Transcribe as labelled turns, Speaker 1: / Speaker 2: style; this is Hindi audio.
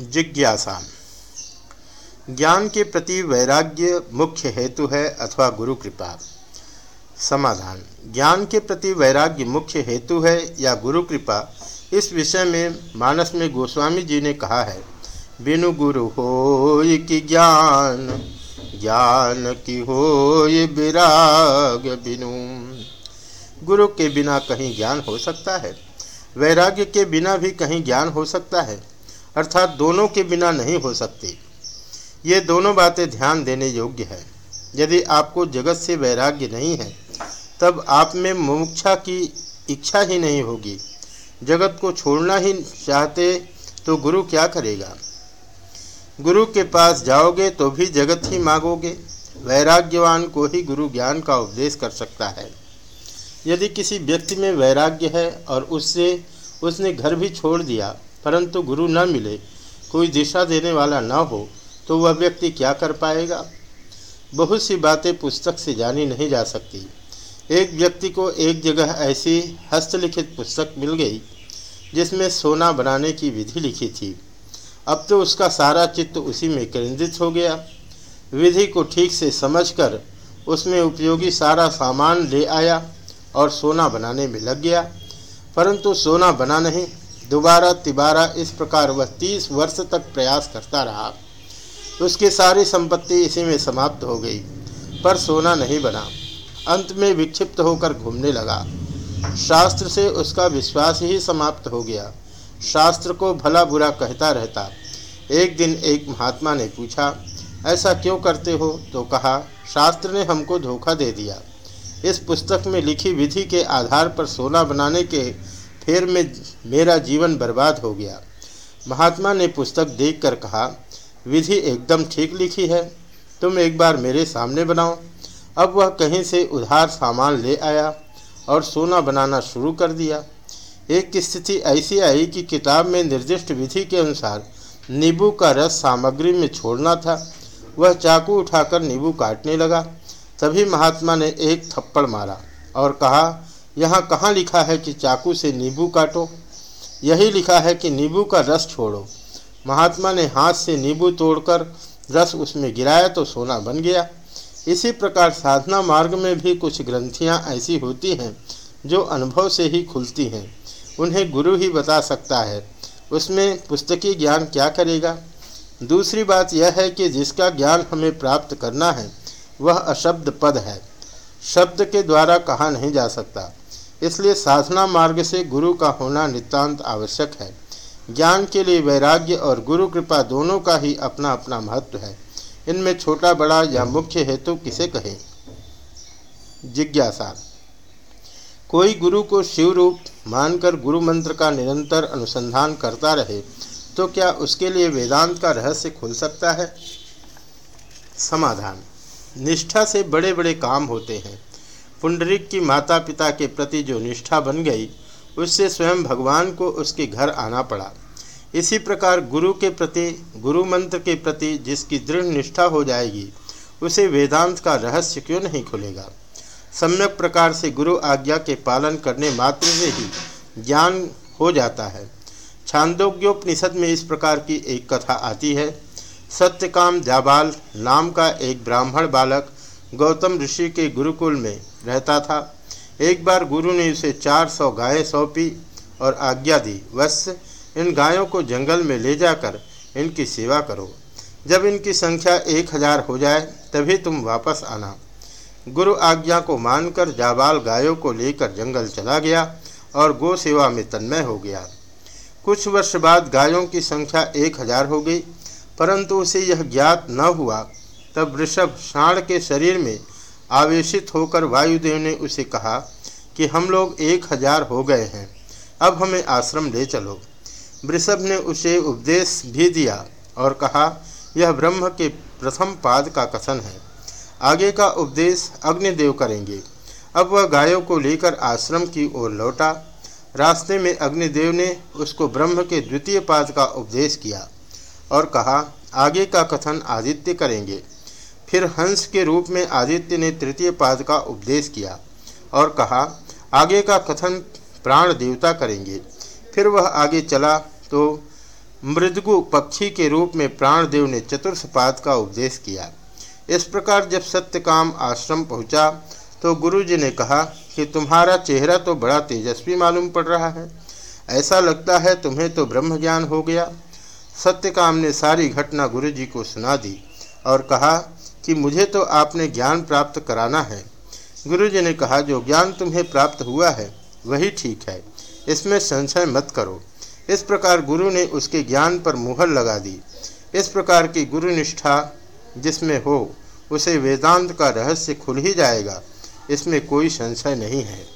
Speaker 1: जिज्ञासा। ज्ञान के प्रति वैराग्य मुख्य हेतु है अथवा गुरु कृपा। समाधान। ज्ञान के प्रति वैराग्य मुख्य हेतु है या गुरु कृपा, इस विषय में मानस में गोस्वामी जी ने कहा है, बिनु गुरु हो कि ज्ञान ज्ञान की हो विराग बिनु। गुरु के बिना कहीं ज्ञान हो सकता है, वैराग्य के बिना भी कहीं ज्ञान हो सकता है। अर्थात दोनों के बिना नहीं हो सकती। ये दोनों बातें ध्यान देने योग्य है। यदि आपको जगत से वैराग्य नहीं है, तब आप में मुमुक्षा की इच्छा ही नहीं होगी। जगत को छोड़ना ही चाहते तो गुरु क्या करेगा? गुरु के पास जाओगे तो भी जगत ही मांगोगे। वैराग्यवान को ही गुरु ज्ञान का उपदेश कर सकता है। यदि किसी व्यक्ति में वैराग्य है और उससे, उसने घर भी छोड़ दिया परंतु गुरु न मिले, कोई दिशा देने वाला न हो तो वह व्यक्ति क्या कर पाएगा? बहुत सी बातें पुस्तक से जानी नहीं जा सकती। एक व्यक्ति को एक जगह ऐसी हस्तलिखित पुस्तक मिल गई, जिसमें सोना बनाने की विधि लिखी थी। अब तो उसका सारा चित्त उसी में केंद्रित हो गया। विधि को ठीक से समझकर उसमें उपयोगी सारा सामान ले आया और सोना बनाने में लग गया। परंतु सोना बना नहीं दोबारा तिबारा इस प्रकार वह तीस वर्ष तक प्रयास करता रहा। उसकी सारी संपत्ति इसी में समाप्त हो गई, पर सोना नहीं बना। अंत में विक्षिप्त होकर घूमने लगा। शास्त्र से उसका विश्वास ही समाप्त हो गया। शास्त्र को भला बुरा कहता रहता। एक दिन एक महात्मा ने पूछा, ऐसा क्यों करते हो? तो कहा, शास्त्र ने हमको धोखा दे दिया। इस पुस्तक में लिखी विधि के आधार पर सोना बनाने के फिर में, मेरा जीवन बर्बाद हो गया। महात्मा ने पुस्तक देखकर कहा, विधि एकदम ठीक लिखी है, तुम एक बार मेरे सामने बनाओ। अब वह कहीं से उधार सामान ले आया और सोना बनाना शुरू कर दिया। एक स्थिति ऐसी आई कि किताब में निर्दिष्ट विधि के अनुसार नींबू का रस सामग्री में छोड़ना था। वह चाकू उठाकर नींबू काटने लगा। तभी महात्मा ने एक थप्पड़ मारा और कहा यहाँ कहाँ लिखा है कि चाकू से नींबू काटो? यही लिखा है कि नींबू का रस छोड़ो। महात्मा ने हाथ से नींबू तोड़कर रस उसमें गिराया तो सोना बन गया। इसी प्रकार साधना मार्ग में भी कुछ ग्रंथियाँ ऐसी होती हैं जो अनुभव से ही खुलती हैं। उन्हें गुरु ही बता सकता है। उसमें पुस्तकीय ज्ञान क्या करेगा? दूसरी बात यह है कि जिसका ज्ञान हमें प्राप्त करना है, वह अशब्द पद है। शब्द के द्वारा कहा नहीं जा सकता। इसलिए साधना मार्ग से गुरु का होना नितांत आवश्यक है। ज्ञान के लिए वैराग्य और गुरु कृपा दोनों का ही अपना अपना महत्व है। इनमें छोटा, बड़ा या मुख्य हेतु किसे कहे? जिज्ञासा। कोई गुरु को शिव रूप मानकर गुरु मंत्र का निरंतर अनुसंधान करता रहे तो क्या उसके लिए वेदांत का रहस्य खुल सकता है? समाधान। निष्ठा से बड़े बड़े काम होते हैं। पुंडरिक की माता पिता के प्रति जो निष्ठा बन गई, उससे स्वयं भगवान को उसके घर आना पड़ा। इसी प्रकार गुरु के प्रति, गुरु मंत्र के प्रति जिसकी दृढ़ निष्ठा हो जाएगी, उसे वेदांत का रहस्य क्यों नहीं खुलेगा? सम्यक प्रकार से गुरु आज्ञा के पालन करने मात्र से ही ज्ञान हो जाता है। छांदोग्योपनिषद में इस प्रकार की एक कथा आती है। सत्यकाम जाबाल नाम का एक ब्राह्मण बालक गौतम ऋषि के गुरुकुल में रहता था। एक बार गुरु ने उसे चार सौ गायें सौंपी और आज्ञा दी वश इन गायों को जंगल में ले जाकर इनकी सेवा करो। जब इनकी संख्या एक हज़ार हो जाए, तभी तुम वापस आना। गुरु आज्ञा को मानकर जाबाल गायों को लेकर जंगल चला गया और गो सेवा में तन्मय हो गया। कुछ वर्ष बाद गायों की संख्या एक हज़ार हो गई, परंतु उसे यह ज्ञात न हुआ तब वृषभ साण के शरीर में आवेशित होकर वायुदेव ने उसे कहा कि हम लोग एक हज़ार हो गए हैं, अब हमें आश्रम ले चलो। वृषभ ने उसे उपदेश भी दिया और कहा, यह ब्रह्म के प्रथम पाद का कथन है। आगे का उपदेश अग्निदेव करेंगे। अब वह गायों को लेकर आश्रम की ओर लौटा। रास्ते में अग्निदेव ने उसको ब्रह्म के द्वितीय पाद का उपदेश किया और कहा, आगे का कथन आदित्य करेंगे। फिर हंस के रूप में आदित्य ने तृतीय पाद का उपदेश किया और कहा, आगे का कथन प्राण देवता करेंगे। फिर वह आगे चला तो मृदगु पक्षी के रूप में प्राणदेव ने चतुर्थपाद का उपदेश किया। इस प्रकार जब सत्यकाम आश्रम पहुँचा तो गुरुजी ने कहा कि तुम्हारा चेहरा तो बड़ा तेजस्वी मालूम पड़ रहा है। ऐसा लगता है तुम्हें तो ब्रह्म ज्ञान हो गया। सत्यकाम ने सारी घटना गुरुजी को सुना दी और कहा कि मुझे तो आपने ज्ञान प्राप्त कराना है। गुरु जी ने कहा, जो ज्ञान तुम्हें प्राप्त हुआ है, वही ठीक है। इसमें संशय मत करो। इस प्रकार गुरु ने उसके ज्ञान पर मुहर लगा दी। इस प्रकार की गुरु निष्ठा जिसमें हो, उसे वेदांत का रहस्य खुल ही जाएगा। इसमें कोई संशय नहीं है।